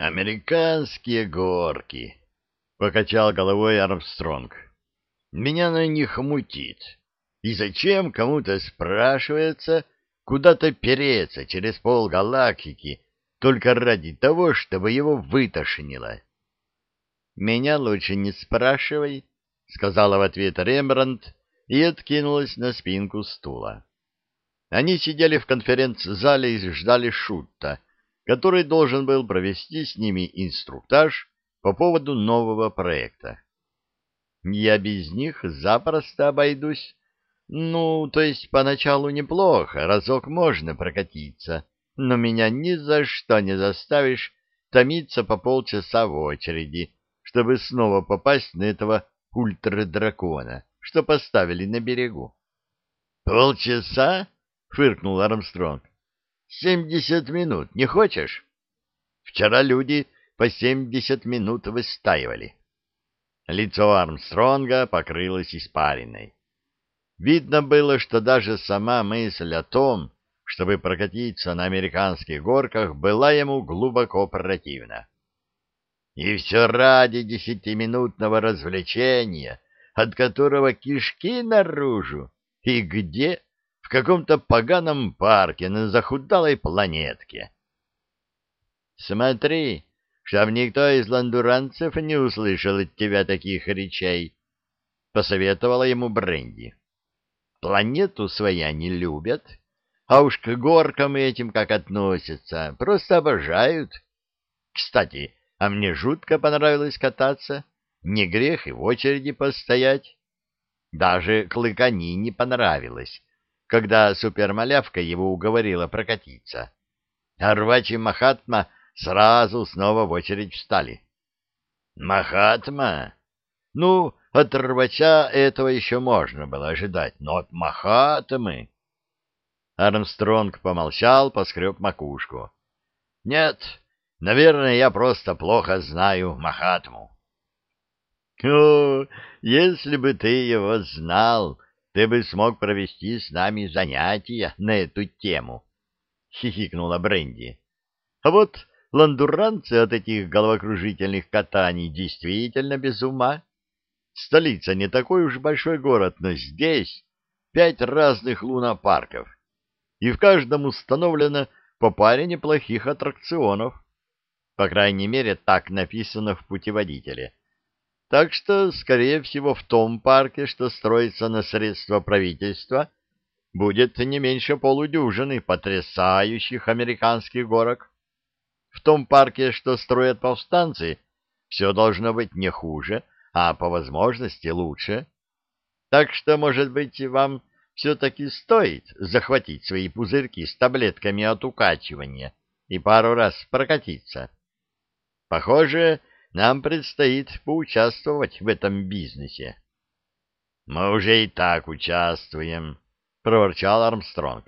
Американские горки, покачал головой Армстронг. Меня на них мутит. И зачем кому-то спрашивается куда-то переться через пол галактики только ради того, чтобы его вытошнило? Меня лучше не спрашивай, сказала в ответ Рембрандт и откинулась на спинку стула. Они сидели в конференц-зале и ждали Шутта, который должен был провести с ними инструктаж по поводу нового проекта. Я без них запросто обойдусь. Ну, то есть поначалу неплохо, разок можно прокатиться, но меня ни за что не заставишь томиться по полчаса в очереди, чтобы снова попасть на этого ультрадракона, что поставили на берегу. — Полчаса? — фыркнул Армстронг. — Семьдесят минут, не хочешь? Вчера люди по семьдесят минут выстаивали. Лицо Армстронга покрылось испариной. Видно было, что даже сама мысль о том, чтобы прокатиться на американских горках, была ему глубоко противна. И все ради десятиминутного развлечения, от которого кишки наружу. И где? Каком-то поганом парке на захудалой планетке. Смотри, чтоб никто из ландуранцев не услышал от тебя таких речей, — посоветовала ему Бренди. Планету своя не любят, а уж к горкам этим как относятся, просто обожают. Кстати, а мне жутко понравилось кататься, не грех и в очереди постоять. Даже Клыкани не понравилось, когда супермалявка его уговорила прокатиться. А Рвач и Махатма сразу снова в очередь встали. Махатма? Ну, от Рвача этого еще можно было ожидать, но от Махатмы... Армстронг помолчал, поскреб макушку. — Нет, наверное, я просто плохо знаю Махатму. — О, если бы ты его знал, ты бы смог провести с нами занятия на эту тему, — хихикнула Бренди. — А вот ландуранцы от этих головокружительных катаний действительно без ума. Столица не такой уж большой город, но здесь пять разных лунопарков, и в каждом установлено по паре неплохих аттракционов. По крайней мере, так написано в путеводителе. Так что, скорее всего, в том парке, что строится на средства правительства, будет не меньше полудюжины потрясающих американских горок. В том парке, что строят повстанцы, все должно быть не хуже, а по возможности лучше. Так что, может быть, вам все-таки стоит захватить свои пузырьки с таблетками от укачивания и пару раз прокатиться. Похоже, нам предстоит поучаствовать в этом бизнесе. — Мы уже и так участвуем, — проворчал Армстронг.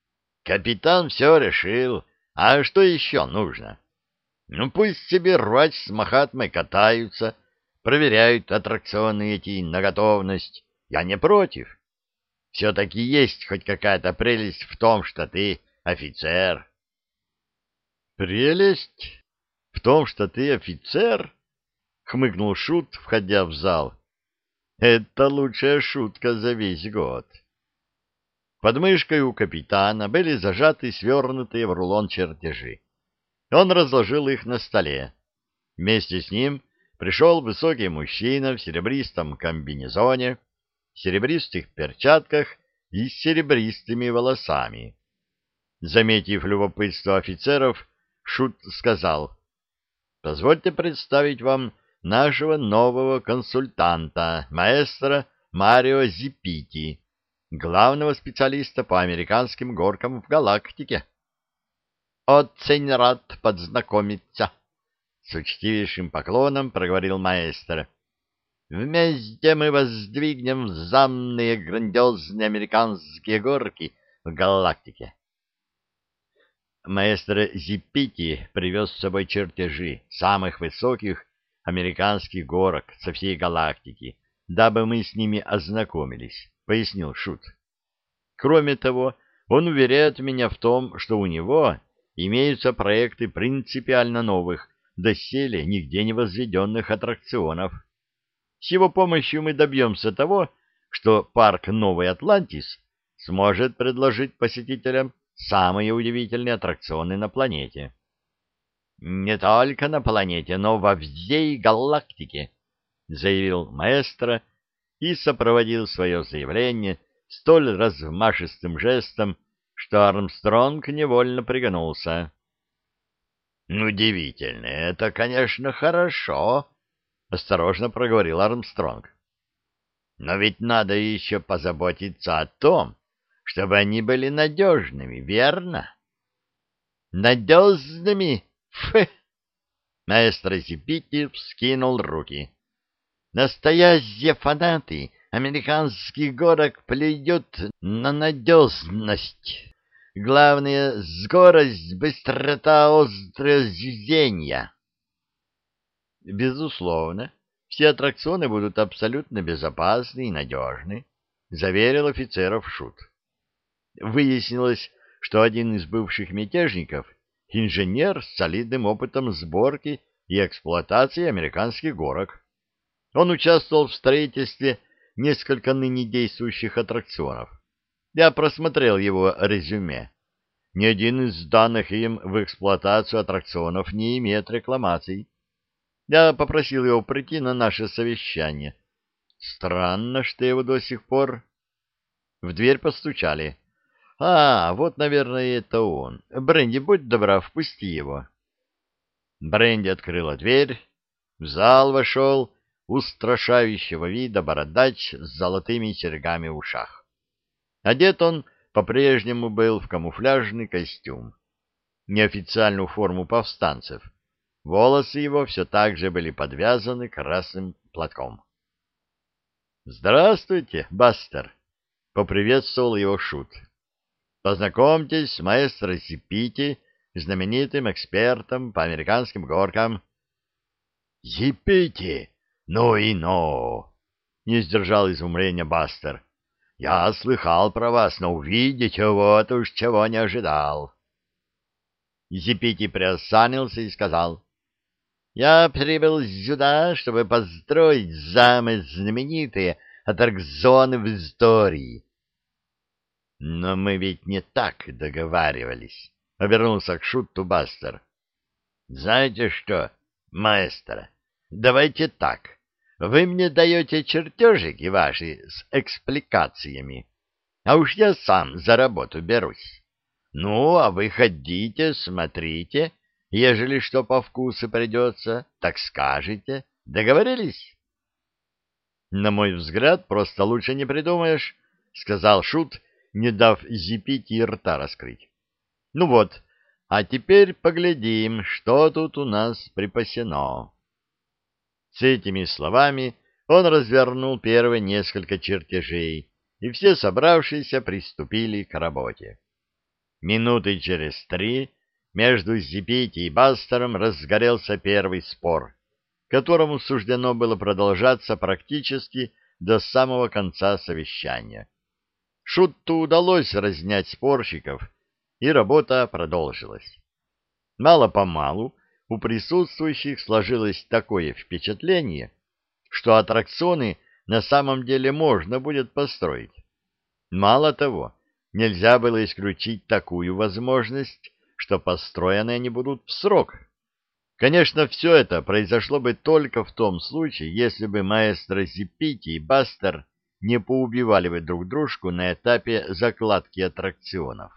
— Капитан все решил, а что еще нужно? Ну, пусть себе рвач с Махатмой катаются, проверяют аттракционы эти на готовность. Я не против. Все-таки есть хоть какая-то прелесть в том, что ты офицер. Прелесть том, что ты офицер? Хмыкнул Шут, входя в зал. Это лучшая шутка за весь год. Под мышкой у капитана были зажаты свернутые в рулон чертежи. Он разложил их на столе. Вместе с ним пришел высокий мужчина в серебристом комбинезоне, серебристых перчатках и с серебристыми волосами. Заметив любопытство офицеров, Шут сказал, «Позвольте представить вам нашего нового консультанта, маэстро Марио Зипити, главного специалиста по американским горкам в галактике. «Очень рад подзнакомиться», — с учтивейшим поклоном проговорил маэстро. «Вместе мы воздвигнем замные грандиозные американские горки в галактике». Маэстро Зиппити привез с собой чертежи самых высоких американских горок со всей галактики, дабы мы с ними ознакомились. — пояснил Шут. Кроме того, он уверяет меня в том, что у него имеются проекты принципиально новых, доселе нигде не возведенных аттракционов. С его помощью мы добьемся того, что парк Новый Атлантис сможет предложить посетителям самые удивительные аттракционы на планете. Не только на планете, но во всей галактике, заявил маэстро и сопроводил свое заявление столь размашистым жестом, что Армстронг невольно пригнулся. «Удивительно, это, конечно, хорошо», — осторожно проговорил Армстронг. «Но ведь надо еще позаботиться о том, чтобы они были надежными, верно?» «Надежными? Фы!» Маэстро Зипити вскинул руки. «Настоящие фанаты американских горок плюют на надежность. Главное — скорость, быстрота, острое зрение». Безусловно, все аттракционы будут абсолютно безопасны и надежны, заверил офицеров Шут. Выяснилось, что один из бывших мятежников — инженер с солидным опытом сборки и эксплуатации американских горок. Он участвовал в строительстве несколько ныне действующих аттракционов. Я просмотрел его резюме. Ни один из данных им в эксплуатацию аттракционов не имеет рекламаций. Я попросил его прийти на наше совещание. Странно, что его до сих пор... В дверь постучали. А, вот, наверное, это он. Бренди, будь добра, впусти его. Бренди открыла дверь. В зал вошел устрашающего вида бородач с золотыми серьгами в ушах. Одет он по-прежнему был в камуфляжный костюм, неофициальную форму повстанцев — Волосы его все так же были подвязаны красным платком. «Здравствуйте, Бастер!» — поприветствовал его Шут. «Познакомьтесь с маэстро Зипити, знаменитым экспертом по американским горкам». «Зипити! Ну и ну!» — не сдержал изумления Бастер. «Я слыхал про вас, но увидеть вот уж чего не ожидал». Зипити приосанился и сказал — я прибыл сюда, чтобы построить самые знаменитые аттракционы в истории. — Но мы ведь не так договаривались, — обернулся к шуту Бастер. — Знаете что, маэстро, давайте так. Вы мне даете чертежики ваши с экспликациями, а уж я сам за работу берусь. Ну, а вы ходите, смотрите Ежели что по вкусу придется, так скажете. Договорились? — На мой взгляд, просто лучше не придумаешь, — сказал Шут, не дав зипить и рта раскрыть. — Ну вот, а теперь поглядим, что тут у нас припасено. С этими словами он развернул первые несколько чертежей, и все собравшиеся приступили к работе. Минуты через три между Зипити и Бастером разгорелся первый спор, которому суждено было продолжаться практически до самого конца совещания. Шутту удалось разнять спорщиков, и работа продолжилась. Мало-помалу у присутствующих сложилось такое впечатление, что аттракционы на самом деле можно будет построить. Мало того, нельзя было исключить такую возможность, что построены они будут в срок. Конечно, все это произошло бы только в том случае, если бы маэстро Зипити и Бастер не поубивали бы друг дружку на этапе закладки аттракционов.